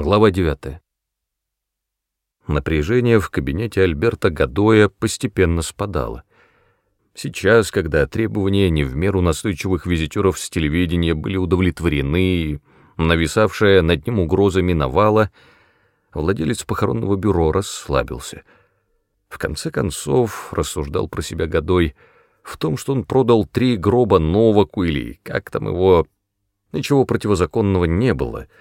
Глава 9. Напряжение в кабинете Альберта Гадоя постепенно спадало. Сейчас, когда требования не в меру настойчивых визитеров с телевидения были удовлетворены нависавшая над ним угроза миновала, владелец похоронного бюро расслабился. В конце концов, рассуждал про себя Гадой, в том, что он продал три гроба Новаку или как там его... Ничего противозаконного не было —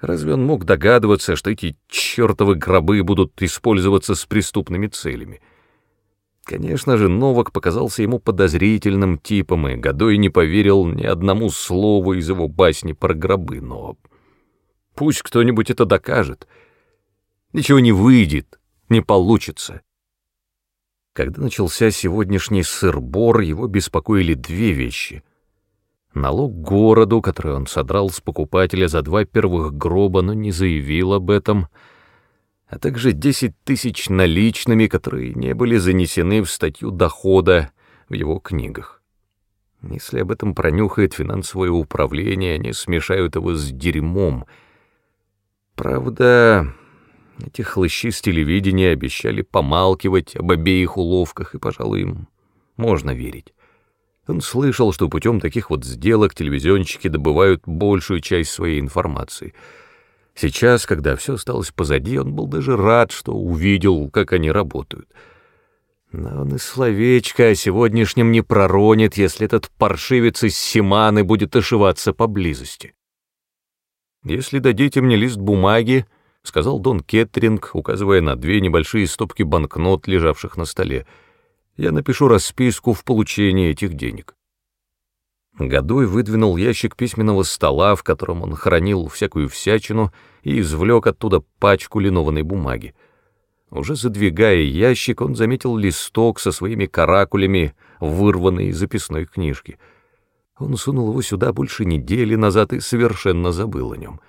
Разве он мог догадываться, что эти чертовы гробы будут использоваться с преступными целями? Конечно же, Новак показался ему подозрительным типом, и Годой не поверил ни одному слову из его басни про гробы, но пусть кто-нибудь это докажет. Ничего не выйдет, не получится. Когда начался сегодняшний сыр-бор, его беспокоили две вещи налог городу, который он содрал с покупателя за два первых гроба, но не заявил об этом, а также 10 тысяч наличными, которые не были занесены в статью дохода в его книгах. Если об этом пронюхает финансовое управление, они смешают его с дерьмом. Правда, эти хлыщи с телевидения обещали помалкивать об обеих уловках, и, пожалуй, им можно верить. Он слышал, что путем таких вот сделок телевизионщики добывают большую часть своей информации. Сейчас, когда все осталось позади, он был даже рад, что увидел, как они работают. Но он и словечко о сегодняшнем не проронит, если этот паршивец из Симаны будет ошиваться поблизости. «Если дадите мне лист бумаги», — сказал Дон Кеттеринг, указывая на две небольшие стопки банкнот, лежавших на столе, — я напишу расписку в получении этих денег. Годой выдвинул ящик письменного стола, в котором он хранил всякую всячину, и извлек оттуда пачку линованной бумаги. Уже задвигая ящик, он заметил листок со своими каракулями, вырванный из записной книжки. Он сунул его сюда больше недели назад и совершенно забыл о нем.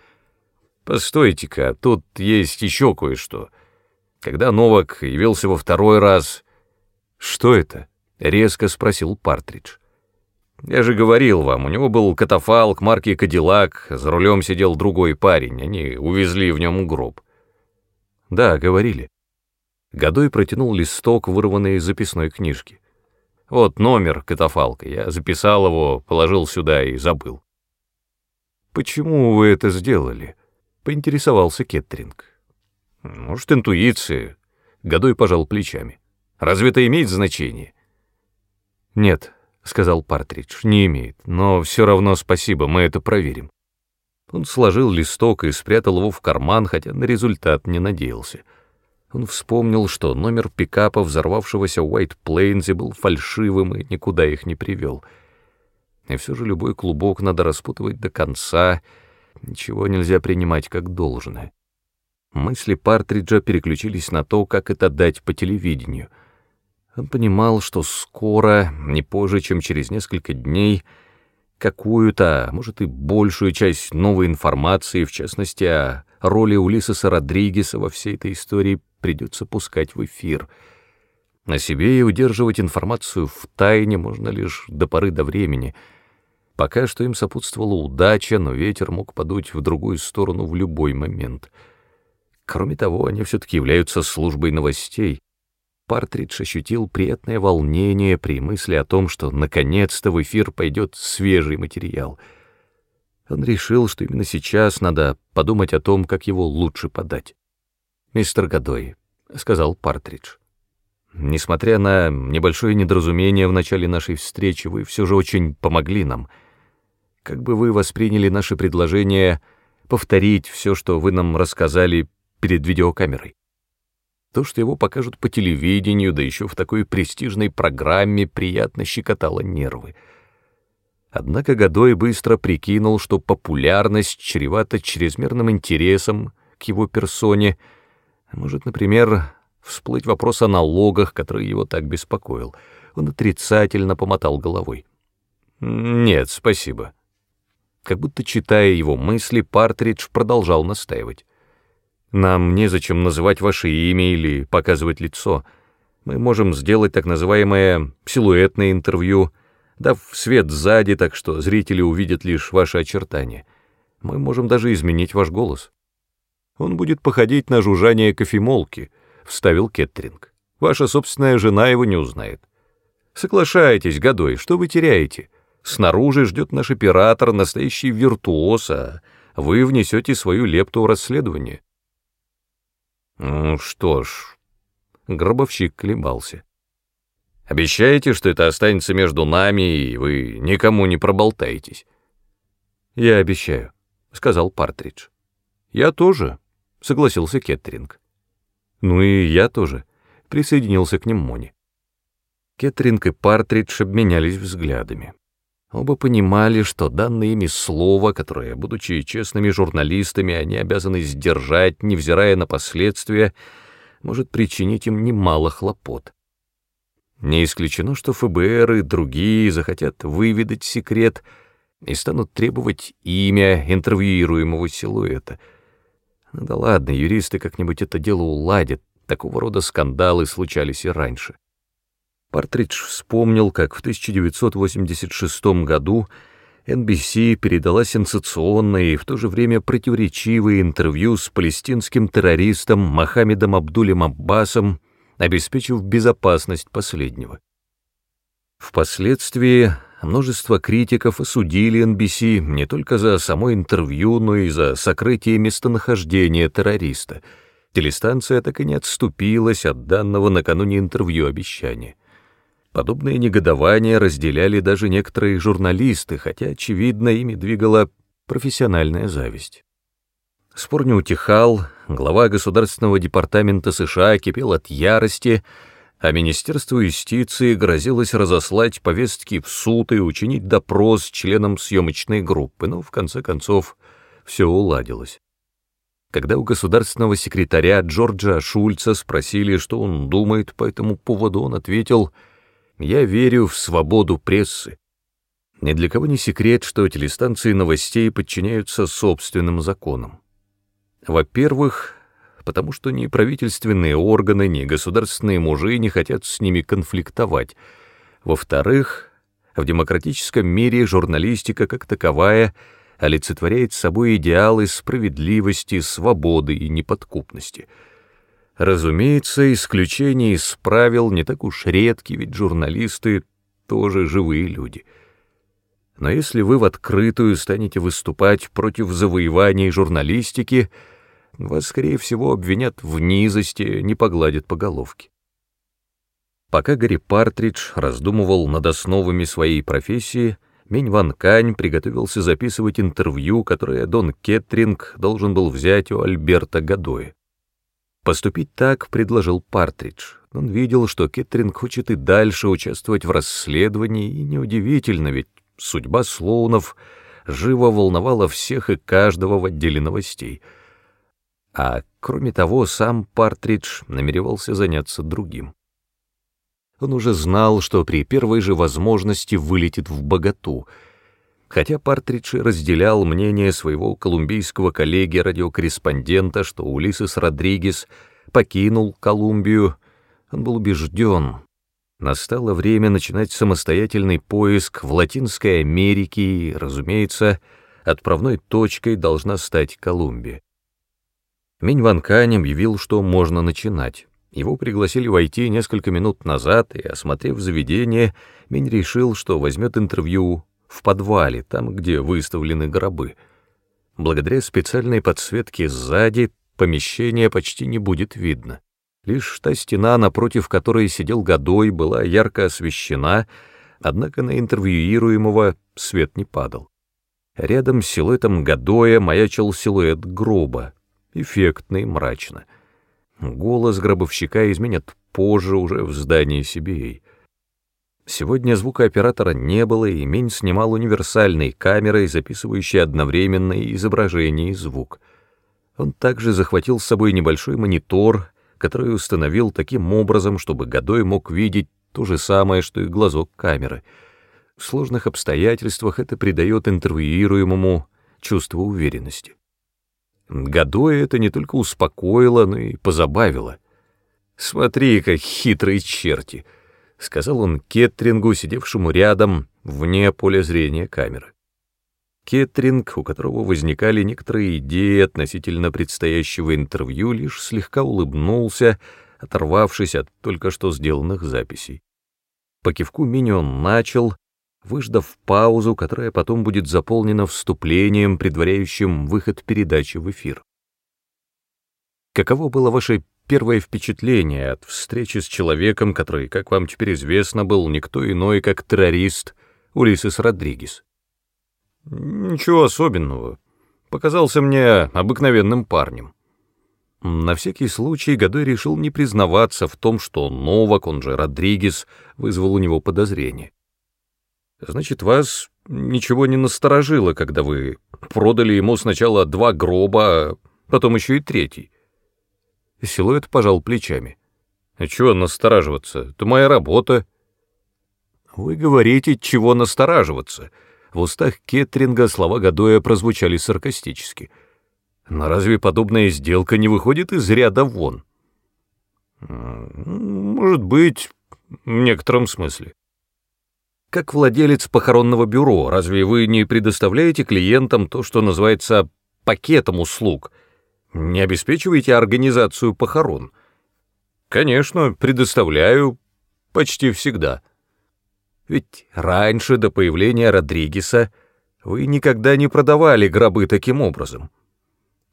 «Постойте-ка, тут есть еще кое-что. Когда Новак явился во второй раз, «Что это?» — резко спросил Партридж. «Я же говорил вам, у него был катафалк марки «Кадиллак», за рулем сидел другой парень, они увезли в нем гроб». «Да, говорили». Годой протянул листок, вырванный из записной книжки. «Вот номер катафалка, я записал его, положил сюда и забыл». «Почему вы это сделали?» — поинтересовался Кеттринг. «Может, интуиция?» — Годой пожал плечами. Разве это имеет значение? Нет, сказал Партридж, не имеет, но все равно спасибо, мы это проверим. Он сложил листок и спрятал его в карман, хотя на результат не надеялся. Он вспомнил, что номер пикапа взорвавшегося Уайт Плейнзе был фальшивым и никуда их не привел. И все же любой клубок надо распутывать до конца, ничего нельзя принимать как должное. Мысли Партриджа переключились на то, как это дать по телевидению — он понимал, что скоро, не позже, чем через несколько дней, какую-то, а может и большую часть новой информации, в частности о роли Улисеса Родригеса во всей этой истории, придется пускать в эфир. На себе и удерживать информацию в тайне можно лишь до поры до времени. Пока что им сопутствовала удача, но ветер мог подуть в другую сторону в любой момент. Кроме того, они все-таки являются службой новостей. Партридж ощутил приятное волнение при мысли о том, что наконец-то в эфир пойдет свежий материал. Он решил, что именно сейчас надо подумать о том, как его лучше подать. «Мистер Годой», — сказал Партридж, — «несмотря на небольшое недоразумение в начале нашей встречи, вы все же очень помогли нам. Как бы вы восприняли наше предложение повторить все, что вы нам рассказали перед видеокамерой?» То, что его покажут по телевидению, да еще в такой престижной программе, приятно щекотало нервы. Однако Годой быстро прикинул, что популярность чревата чрезмерным интересом к его персоне. Может, например, всплыть вопрос о налогах, который его так беспокоил. Он отрицательно помотал головой. «Нет, спасибо». Как будто читая его мысли, Партридж продолжал настаивать. Нам незачем называть ваше имя или показывать лицо. Мы можем сделать так называемое силуэтное интервью, дав свет сзади, так что зрители увидят лишь ваши очертания. Мы можем даже изменить ваш голос. Он будет походить на жужжание кофемолки, — вставил Кеттринг. Ваша собственная жена его не узнает. Соглашайтесь, Годой, что вы теряете? Снаружи ждет наш оператор, настоящий виртуоз, а вы внесете свою лепту в расследование. Ну что ж, гробовщик колебался. Обещаете, что это останется между нами, и вы никому не проболтаетесь? Я обещаю, сказал Партридж. Я тоже, согласился Кеттринг. Ну и я тоже, присоединился к ним Мони. Кеттринг и Партридж обменялись взглядами. Оба понимали, что данное ими слово, которое, будучи честными журналистами, они обязаны сдержать, невзирая на последствия, может причинить им немало хлопот. Не исключено, что ФБР и другие захотят выведать секрет и станут требовать имя интервьюируемого силуэта. Ну да ладно, юристы как-нибудь это дело уладят, такого рода скандалы случались и раньше. Партридж вспомнил, как в 1986 году NBC передала сенсационное и в то же время противоречивое интервью с палестинским террористом Мохаммедом Абдулем Аббасом, обеспечив безопасность последнего. Впоследствии множество критиков осудили NBC не только за само интервью, но и за сокрытие местонахождения террориста. Телестанция так и не отступилась от данного накануне интервью обещания. Подобные негодования разделяли даже некоторые журналисты, хотя, очевидно, ими двигала профессиональная зависть. Спор не утихал, глава Государственного департамента США кипел от ярости, а Министерство юстиции грозилось разослать повестки в суд и учинить допрос членам съемочной группы, но в конце концов все уладилось. Когда у государственного секретаря Джорджа Шульца спросили, что он думает по этому поводу, он ответил — я верю в свободу прессы. Ни для кого не секрет, что телестанции новостей подчиняются собственным законам. Во-первых, потому что ни правительственные органы, ни государственные мужи не хотят с ними конфликтовать. Во-вторых, в демократическом мире журналистика как таковая олицетворяет собой идеалы справедливости, свободы и неподкупности — Разумеется, исключения из правил не так уж редки, ведь журналисты тоже живые люди. Но если вы в открытую станете выступать против завоеваний журналистики, вас, скорее всего, обвинят в низости, не погладят по головке. Пока Гарри Партридж раздумывал над основами своей профессии, Минь Ван Кань приготовился записывать интервью, которое Дон Кеттринг должен был взять у Альберта Гадоя. Поступить так предложил Партридж. Он видел, что Кеттринг хочет и дальше участвовать в расследовании, и неудивительно, ведь судьба Слоунов живо волновала всех и каждого в отделе новостей. А кроме того, сам Партридж намеревался заняться другим. Он уже знал, что при первой же возможности вылетит в богату — Хотя Партридж разделял мнение своего колумбийского коллеги-радиокорреспондента, что Улисес Родригес покинул Колумбию, он был убежден, настало время начинать самостоятельный поиск в Латинской Америке и, разумеется, отправной точкой должна стать Колумбия. Минь Кань объявил, что можно начинать. Его пригласили войти несколько минут назад, и, осмотрев заведение, Минь решил, что возьмет интервью в подвале, там, где выставлены гробы. Благодаря специальной подсветке сзади помещение почти не будет видно. Лишь та стена, напротив которой сидел Годой, была ярко освещена, однако на интервьюируемого свет не падал. Рядом с силуэтом Годоя маячил силуэт гроба, эффектно и мрачно. Голос гробовщика изменят позже уже в здании Сибией. Сегодня звукооператора не было, и Мень снимал универсальной камерой, записывающей одновременно и изображение, и звук. Он также захватил с собой небольшой монитор, который установил таким образом, чтобы Годой мог видеть то же самое, что и глазок камеры. В сложных обстоятельствах это придает интервьюируемому чувство уверенности. Годой это не только успокоило, но и позабавило. «Смотри, как хитрые черти!» — сказал он Кеттрингу, сидевшему рядом, вне поля зрения камеры. Кеттринг, у которого возникали некоторые идеи относительно предстоящего интервью, лишь слегка улыбнулся, оторвавшись от только что сделанных записей. По кивку Мини он начал, выждав паузу, которая потом будет заполнена вступлением, предваряющим выход передачи в эфир. Каково было ваше первое впечатление от встречи с человеком, который, как вам теперь известно, был никто иной, как террорист Улисес Родригес? Ничего особенного. Показался мне обыкновенным парнем. На всякий случай Годой решил не признаваться в том, что Новак, он же Родригес, вызвал у него подозрение. Значит, вас ничего не насторожило, когда вы продали ему сначала два гроба, а потом еще и третий. Силуэт пожал плечами. А чего настораживаться? Это моя работа. Вы говорите, чего настораживаться. В устах Кеттринга слова Гадоя прозвучали саркастически — но разве подобная сделка не выходит из ряда вон? Может быть, в некотором смысле. Как владелец похоронного бюро, разве вы не предоставляете клиентам то, что называется пакетом услуг? Не обеспечиваете организацию похорон? Конечно, предоставляю почти всегда. Ведь раньше, до появления Родригеса, вы никогда не продавали гробы таким образом.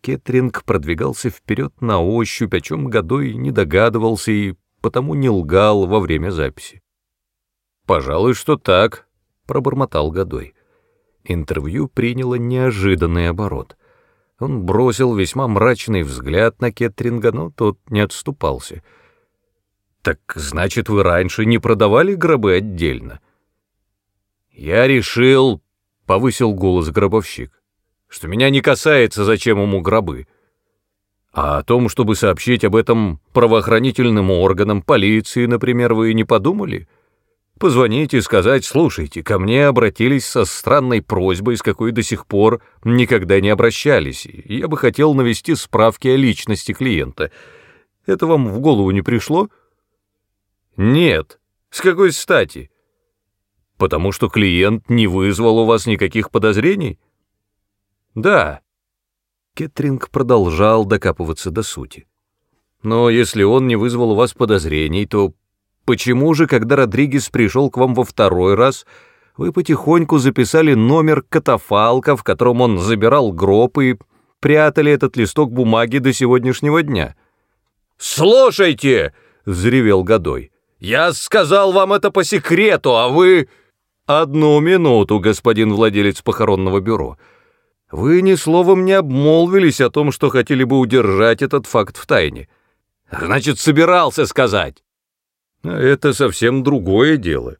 Кеттринг продвигался вперед на ощупь, о чем Годой не догадывался и потому не лгал во время записи. «Пожалуй, что так», — пробормотал Годой. Интервью приняло неожиданный оборот. Он бросил весьма мрачный взгляд на Кеттринга, но тот не отступался. «Так значит, вы раньше не продавали гробы отдельно?» «Я решил», — повысил голос гробовщик, что меня не касается, зачем ему гробы. А о том, чтобы сообщить об этом правоохранительным органам, полиции, например, вы не подумали? Позвонить и сказать, слушайте, ко мне обратились со странной просьбой, с какой до сих пор никогда не обращались, и я бы хотел навести справки о личности клиента. Это вам в голову не пришло? Нет. С какой стати? Потому что клиент не вызвал у вас никаких подозрений? Да. Кеттринг продолжал докапываться до сути. Но если он не вызвал у вас подозрений, то почему же, когда Родригес пришел к вам во второй раз, вы потихоньку записали номер катафалка, в котором он забирал гроб и прятали этот листок бумаги до сегодняшнего дня? «Слушайте!» — взревел Годой. «Я сказал вам это по секрету, а вы...» «Одну минуту, господин владелец похоронного бюро», вы ни словом не обмолвились о том, что хотели бы удержать этот факт в тайне. Значит, собирался сказать. Это совсем другое дело.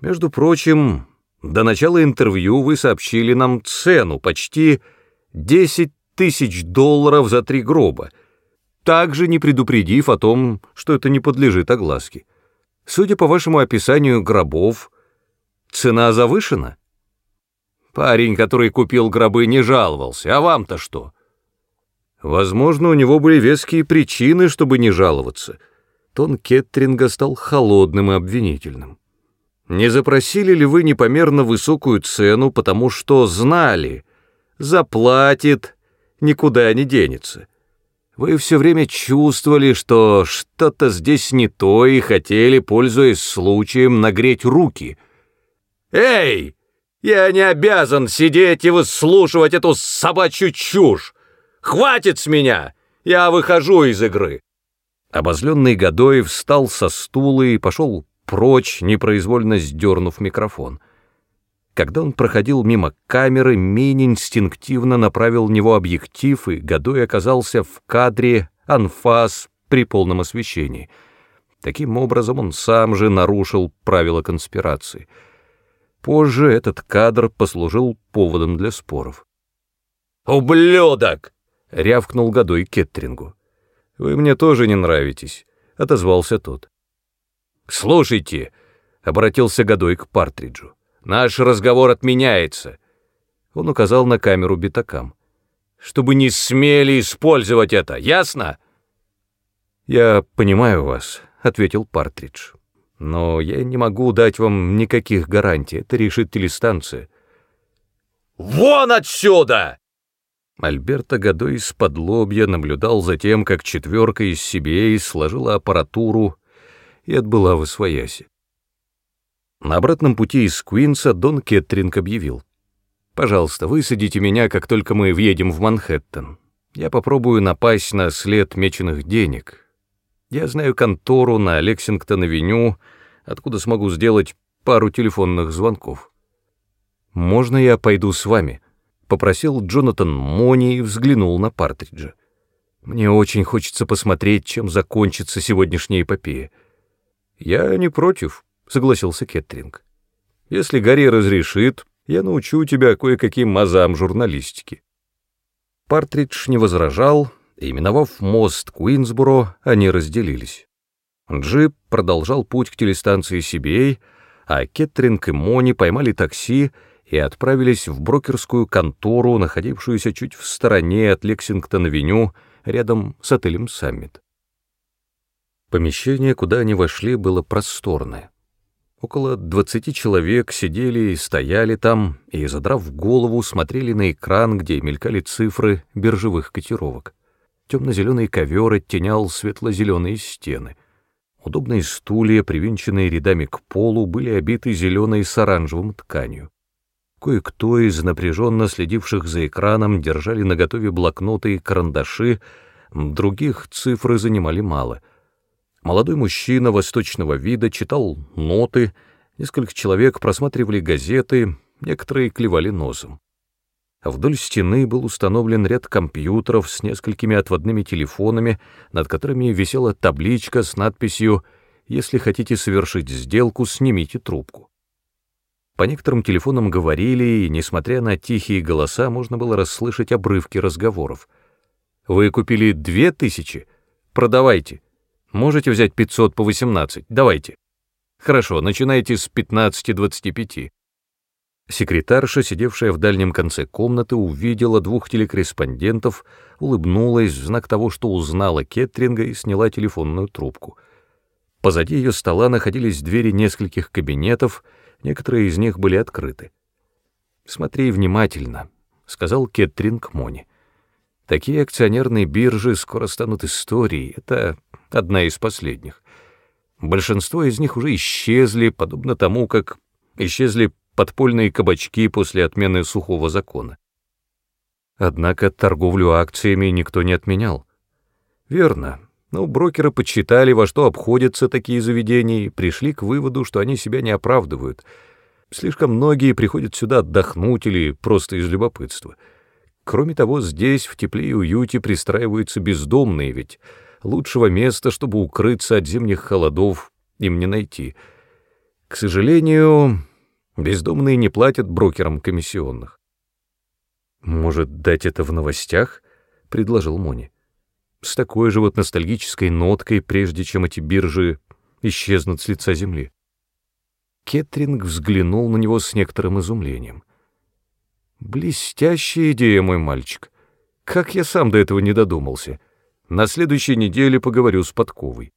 Между прочим, до начала интервью вы сообщили нам цену, почти 10 тысяч долларов за три гроба, также не предупредив о том, что это не подлежит огласке. Судя по вашему описанию гробов, цена завышена. Парень, который купил гробы, не жаловался, а вам-то что? Возможно, у него были веские причины, чтобы не жаловаться. Тон Кеттринга стал холодным и обвинительным. Не запросили ли вы непомерно высокую цену, потому что знали, заплатит, никуда не денется? Вы все время чувствовали, что что-то здесь не то и хотели, пользуясь случаем, нагреть руки. «Эй!» Я не обязан сидеть и выслушивать эту собачью чушь. Хватит с меня! Я выхожу из игры. Обозленный Годой встал со стула и пошел прочь, непроизвольно сдернув микрофон. Когда он проходил мимо камеры, Мини инстинктивно направил в него объектив, и Годой оказался в кадре анфас при полном освещении. Таким образом, он сам же нарушил правила конспирации — Позже этот кадр послужил поводом для споров. «Ублюдок!» — рявкнул Годой Кеттерингу. «Вы мне тоже не нравитесь», — отозвался тот. «Слушайте», — обратился Годой к Партриджу, — «наш разговор отменяется». Он указал на камеру битакам. «Чтобы не смели использовать это, ясно?» «Я понимаю вас», — ответил Партридж но я не могу дать вам никаких гарантий, это решит телестанция. Вон отсюда!» Альберто Годой из-под лобья наблюдал за тем, как четверка из CBA сложила аппаратуру и отбыла в Освояси. На обратном пути из Куинса Дон Кеттринг объявил. «Пожалуйста, высадите меня, как только мы въедем в Манхэттен. Я попробую напасть на след меченых денег. Я знаю контору на Лексингтон-авеню, откуда смогу сделать пару телефонных звонков. Можно я пойду с вами?» — попросил Джонатан Мони и взглянул на Партриджа. «Мне очень хочется посмотреть, чем закончится сегодняшняя эпопея». «Я не против», — согласился Кеттринг. «Если Гарри разрешит, я научу тебя кое-каким мазам журналистики». Партридж не возражал, и, миновав мост Куинсборо, они разделились. Джип продолжал путь к телестанции CBA, а Кеттринг и Мони поймали такси и отправились в брокерскую контору, находившуюся чуть в стороне от Лексингтон-авеню, рядом с отелем «Саммит». Помещение, куда они вошли, было просторное. Около двадцати человек сидели и стояли там, и, задрав голову, смотрели на экран, где мелькали цифры биржевых котировок. Темно-зеленый ковер оттенял светло-зеленые стены. Удобные стулья, привинченные рядами к полу, были обиты зеленой с оранжевым тканью. Кое-кто из напряженно следивших за экраном держали наготове блокноты и карандаши, других цифры занимали мало. Молодой мужчина восточного вида читал ноты, несколько человек просматривали газеты, некоторые клевали носом. Вдоль стены был установлен ряд компьютеров с несколькими отводными телефонами, над которыми висела табличка с надписью «Если хотите совершить сделку, снимите трубку». По некоторым телефонам говорили, и, несмотря на тихие голоса, можно было расслышать обрывки разговоров. «Вы купили две тысячи? Продавайте. Можете взять 500 по 18? Давайте. Хорошо, начинайте с 15-25». Секретарша, сидевшая в дальнем конце комнаты, увидела двух телекорреспондентов, улыбнулась в знак того, что узнала Кеттринга и сняла телефонную трубку. Позади ее стола находились двери нескольких кабинетов — Некоторые из них были открыты. «Смотри внимательно», — сказал Кеттринг Мони. «Такие акционерные биржи скоро станут историей. Это одна из последних. Большинство из них уже исчезли, подобно тому, как исчезли подпольные кабачки после отмены сухого закона. Однако торговлю акциями никто не отменял. Верно, но брокеры подсчитали, во что обходятся такие заведения, и пришли к выводу, что они себя не оправдывают. Слишком многие приходят сюда отдохнуть или просто из любопытства. Кроме того, здесь в тепле и уюте пристраиваются бездомные, ведь лучшего места, чтобы укрыться от зимних холодов, им не найти. К сожалению, бездомные не платят брокерам комиссионных. «Может, дать это в новостях?» — предложил Мони с такой же вот ностальгической ноткой, прежде чем эти биржи исчезнут с лица земли. Кеттринг взглянул на него с некоторым изумлением. «Блестящая идея, мой мальчик. Как я сам до этого не додумался. На следующей неделе поговорю с Подковой».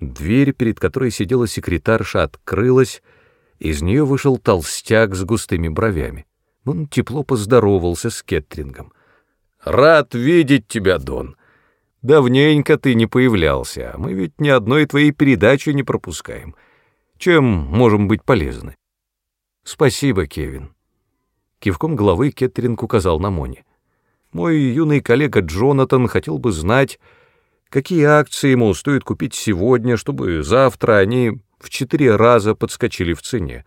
Дверь, перед которой сидела секретарша, открылась, из нее вышел толстяк с густыми бровями. Он тепло поздоровался с Кеттрингом. «Рад видеть тебя, Дон. Давненько ты не появлялся, а мы ведь ни одной твоей передачи не пропускаем. Чем можем быть полезны? Спасибо, Кевин. Кивком головы Кеттеринг указал на Мони. Мой юный коллега Джонатан хотел бы знать, какие акции ему стоит купить сегодня, чтобы завтра они в четыре раза подскочили в цене.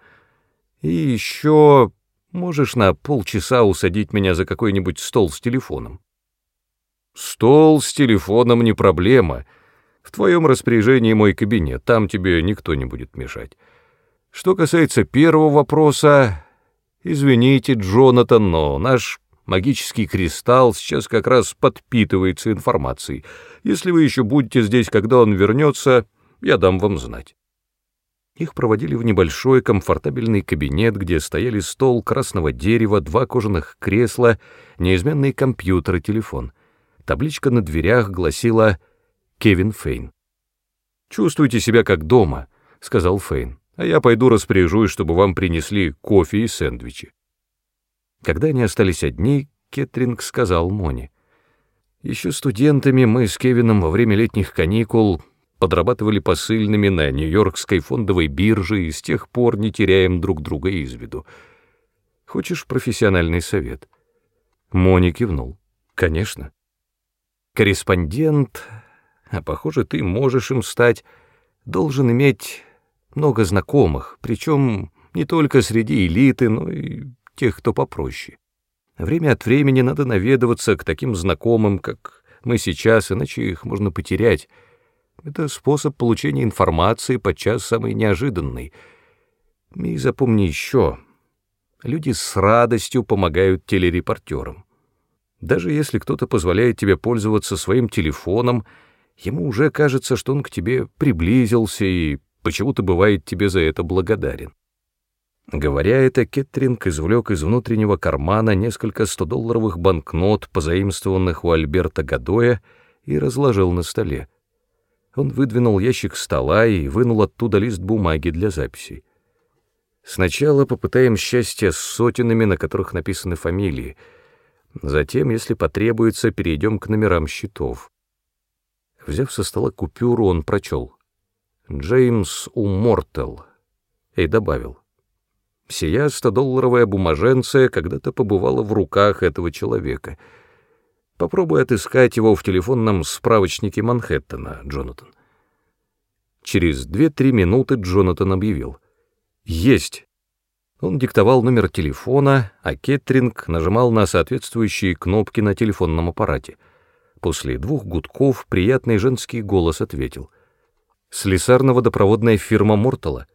И еще можешь на полчаса усадить меня за какой-нибудь стол с телефоном. Стол с телефоном не проблема. В твоем распоряжении мой кабинет, там тебе никто не будет мешать. Что касается первого вопроса, извините, Джонатан, но наш магический кристалл сейчас как раз подпитывается информацией. Если вы еще будете здесь, когда он вернется, я дам вам знать. Их проводили в небольшой комфортабельный кабинет, где стояли стол красного дерева, два кожаных кресла, неизменный компьютер и телефон — Табличка на дверях гласила «Кевин Фейн». «Чувствуйте себя как дома», — сказал Фейн, «а я пойду распоряжусь, чтобы вам принесли кофе и сэндвичи». Когда они остались одни, Кеттринг сказал Моне. Еще студентами мы с Кевином во время летних каникул подрабатывали посыльными на Нью-Йоркской фондовой бирже и с тех пор не теряем друг друга из виду. Хочешь профессиональный совет? Мони кивнул. Конечно. Корреспондент, а похоже, ты можешь им стать, должен иметь много знакомых, причем не только среди элиты, но и тех, кто попроще. Время от времени надо наведываться к таким знакомым, как мы сейчас, иначе их можно потерять. Это способ получения информации, подчас самый неожиданный. И запомни еще, люди с радостью помогают телерепортерам. Даже если кто-то позволяет тебе пользоваться своим телефоном, ему уже кажется, что он к тебе приблизился и почему-то бывает тебе за это благодарен. Говоря это, Кеттринг извлек из внутреннего кармана несколько 100-долларовых банкнот, позаимствованных у Альберта Гадоя, и разложил на столе. Он выдвинул ящик стола и вынул оттуда лист бумаги для записей. Сначала попытаем счастье с сотенами, на которых написаны фамилии — Затем, если потребуется, перейдем к номерам счетов. Взяв со стола купюру, он прочел. «Джеймс Умортел» и добавил. «Сия стодолларовая бумаженция когда-то побывала в руках этого человека. Попробуй отыскать его в телефонном справочнике Манхэттена, Джонатан». Через две-три минуты Джонатан объявил. «Есть!» Он диктовал номер телефона, а Кеттринг нажимал на соответствующие кнопки на телефонном аппарате. После двух гудков приятный женский голос ответил. «Слесарно-водопроводная фирма Мортала».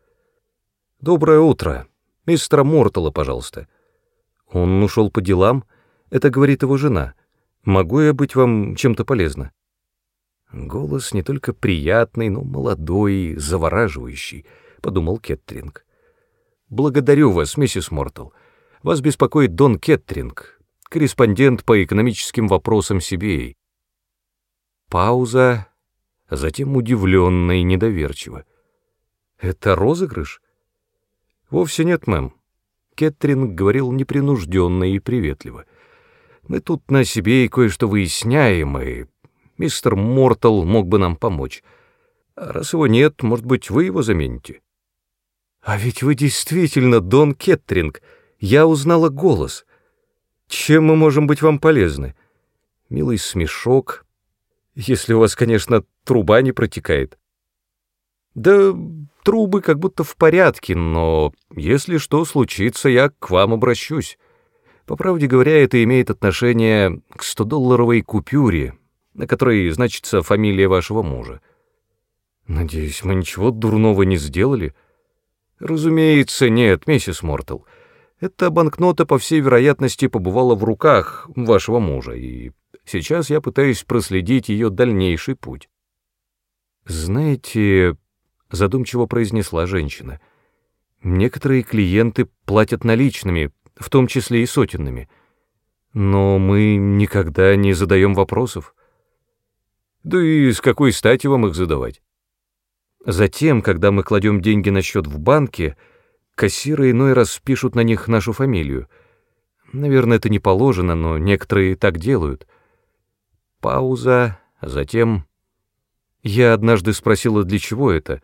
«Доброе утро. Мистера Мортала, пожалуйста». Он ушел по делам. Это говорит его жена. «Могу я быть вам чем-то полезна?» Голос не только приятный, но молодой, завораживающий, — подумал Кеттринг. «Благодарю вас, миссис Мортал. Вас беспокоит Дон Кеттринг, корреспондент по экономическим вопросам CBA». Пауза, а затем удивленно и недоверчиво. «Это розыгрыш?» «Вовсе нет, мэм». Кеттринг говорил непринужденно и приветливо. «Мы тут на себе и кое-что выясняем, и мистер Мортал мог бы нам помочь. А раз его нет, может быть, вы его замените?» «А ведь вы действительно Дон Кеттринг. Я узнала голос. Чем мы можем быть вам полезны?» Милый смешок, если у вас, конечно, труба не протекает. «Да трубы как будто в порядке, но если что случится, я к вам обращусь. По правде говоря, это имеет отношение к 100-долларовой купюре, на которой значится фамилия вашего мужа. Надеюсь, мы ничего дурного не сделали?» Разумеется, нет, миссис Мортл. Эта банкнота, по всей вероятности, побывала в руках вашего мужа, и сейчас я пытаюсь проследить ее дальнейший путь. Знаете, задумчиво произнесла женщина, некоторые клиенты платят наличными, в том числе и сотенными, но мы никогда не задаем вопросов. Да и с какой стати вам их задавать? Затем, когда мы кладем деньги на счет в банке, кассиры иной раз пишут на них нашу фамилию. Наверное, это не положено, но некоторые так делают. Пауза, а затем... Я однажды спросила, для чего это.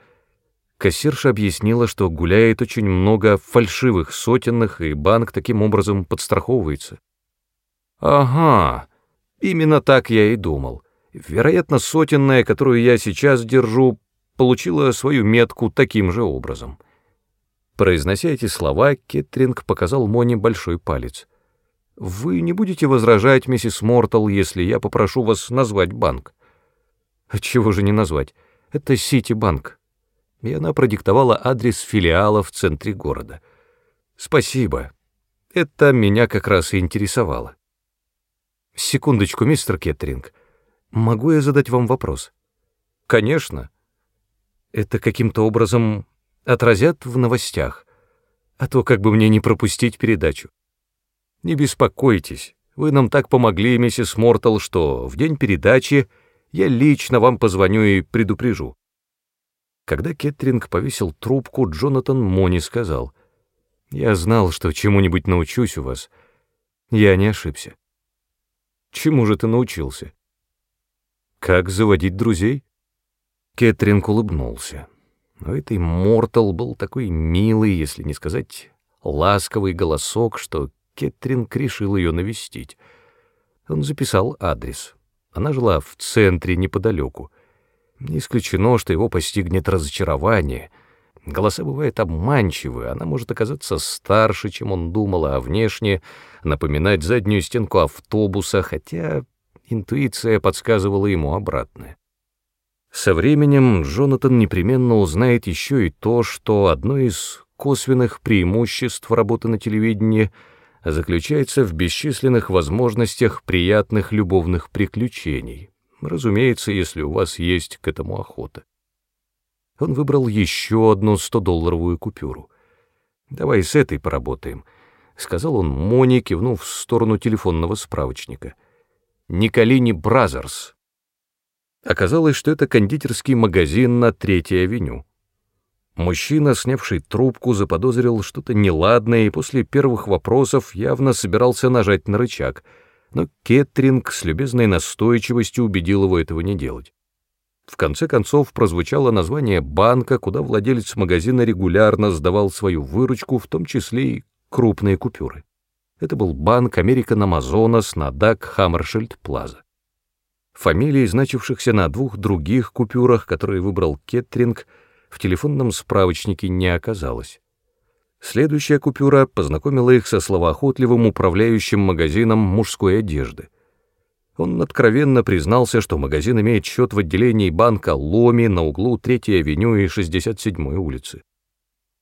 Кассирша объяснила, что гуляет очень много фальшивых сотенных, и банк таким образом подстраховывается. Ага, именно так я и думал. Вероятно, сотенная, которую я сейчас держу, получила свою метку таким же образом. Произнося эти слова, Кеттринг показал Моне большой палец. «Вы не будете возражать, миссис Мортал, если я попрошу вас назвать банк?» «Чего же не назвать? Это Сити-банк». И она продиктовала адрес филиала в центре города. «Спасибо. Это меня как раз и интересовало». «Секундочку, мистер Кеттринг. Могу я задать вам вопрос?» «Конечно это каким-то образом отразят в новостях, а то как бы мне не пропустить передачу. Не беспокойтесь, вы нам так помогли, миссис Мортал, что в день передачи я лично вам позвоню и предупрежу. Когда Кеттринг повесил трубку, Джонатан Мони сказал, «Я знал, что чему-нибудь научусь у вас. Я не ошибся. Чему же ты научился? Как заводить друзей? Кэтринг улыбнулся. У этой Мортал был такой милый, если не сказать ласковый голосок, что Кэтринг решил ее навестить. Он записал адрес. Она жила в центре неподалеку. Не исключено, что его постигнет разочарование. Голоса бывают обманчивы, она может оказаться старше, чем он думал, а внешне напоминать заднюю стенку автобуса, хотя интуиция подсказывала ему обратное. Со временем Джонатан непременно узнает еще и то, что одно из косвенных преимуществ работы на телевидении заключается в бесчисленных возможностях приятных любовных приключений, разумеется, если у вас есть к этому охота. Он выбрал еще одну 100-долларовую купюру. «Давай с этой поработаем», — сказал он Моне, кивнув в сторону телефонного справочника. «Николини Бразерс». Оказалось, что это кондитерский магазин на Третьей авеню. Мужчина, снявший трубку, заподозрил что-то неладное и после первых вопросов явно собирался нажать на рычаг, но Кеттринг с любезной настойчивостью убедил его этого не делать. В конце концов прозвучало название банка, куда владелец магазина регулярно сдавал свою выручку, в том числе и крупные купюры. Это был банк American Amazonas на Дак Хаммершильд Плаза. Фамилии, значившихся на двух других купюрах, которые выбрал Кеттринг, в телефонном справочнике не оказалось. Следующая купюра познакомила их со словоохотливым управляющим магазином мужской одежды. Он откровенно признался, что магазин имеет счет в отделении банка «Ломи» на углу 3-й авеню и 67-й улицы.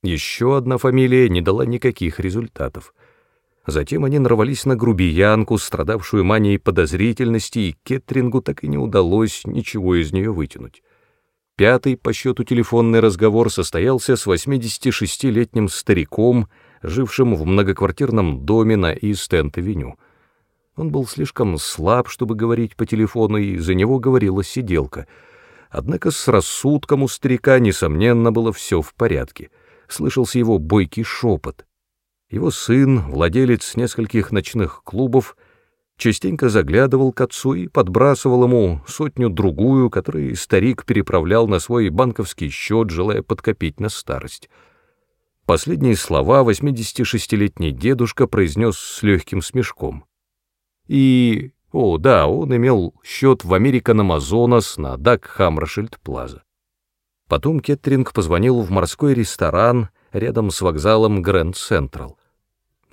Еще одна фамилия не дала никаких результатов — Затем они нарвались на грубиянку, страдавшую манией подозрительности, и Кетрингу так и не удалось ничего из нее вытянуть. Пятый по счету телефонный разговор состоялся с 86-летним стариком, жившим в многоквартирном доме на Ист-Энд-Авеню. Он был слишком слаб, чтобы говорить по телефону, и за него говорила сиделка. Однако с рассудком у старика, несомненно, было все в порядке. Слышался его бойкий шепот. Его сын, владелец нескольких ночных клубов, частенько заглядывал к отцу и подбрасывал ему сотню-другую, которую старик переправлял на свой банковский счет, желая подкопить на старость. Последние слова 86-летний дедушка произнес с легким смешком. И, о да, он имел счет в Американ Амазонас на Дак Хамрашильд Плаза. Потом Кеттринг позвонил в морской ресторан рядом с вокзалом Грэнд Централ.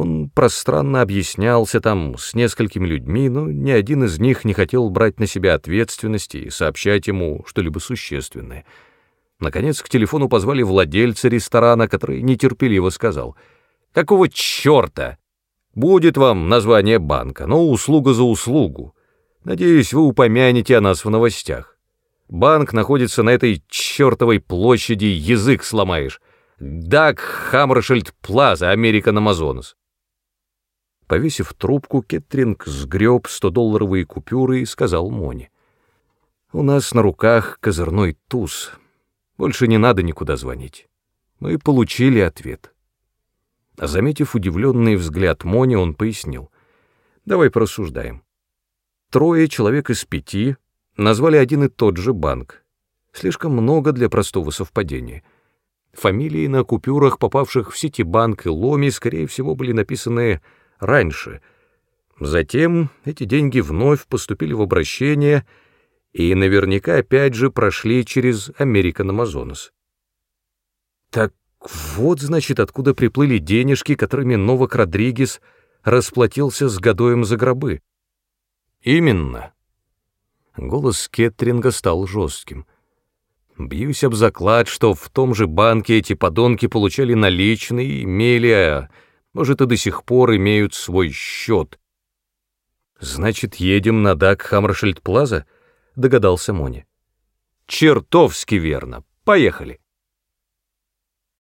Он пространно объяснялся там с несколькими людьми, но ни один из них не хотел брать на себя ответственности и сообщать ему что-либо существенное. Наконец к телефону позвали владельца ресторана, который нетерпеливо сказал, «Какого черта? Будет вам название банка, но услуга за услугу. Надеюсь, вы упомянете о нас в новостях. Банк находится на этой чертовой площади, язык сломаешь. Дак Хаммершильд Плаза, Американ Амазонас. Повесив трубку, Кеттринг сгреб 100-долларовые купюры и сказал Моне. «У нас на руках козырной туз. Больше не надо никуда звонить. Мы получили ответ». Заметив удивленный взгляд Мони, он пояснил. «Давай порассуждаем. Трое человек из пяти назвали один и тот же банк. Слишком много для простого совпадения. Фамилии на купюрах, попавших в Ситибанк и Ломи, скорее всего, были написаны раньше. Затем эти деньги вновь поступили в обращение и наверняка опять же прошли через American Amazonas. Так вот, значит, откуда приплыли денежки, которыми Новак Родригес расплатился с Гадоем за гробы. Именно. Голос Кеттринга стал жестким. Бьюсь об заклад, что в том же банке эти подонки получали наличные имели, а может, и до сих пор имеют свой счет. «Значит, едем на Дак Хаммершильд Плаза?» — догадался Мони. «Чертовски верно. Поехали!»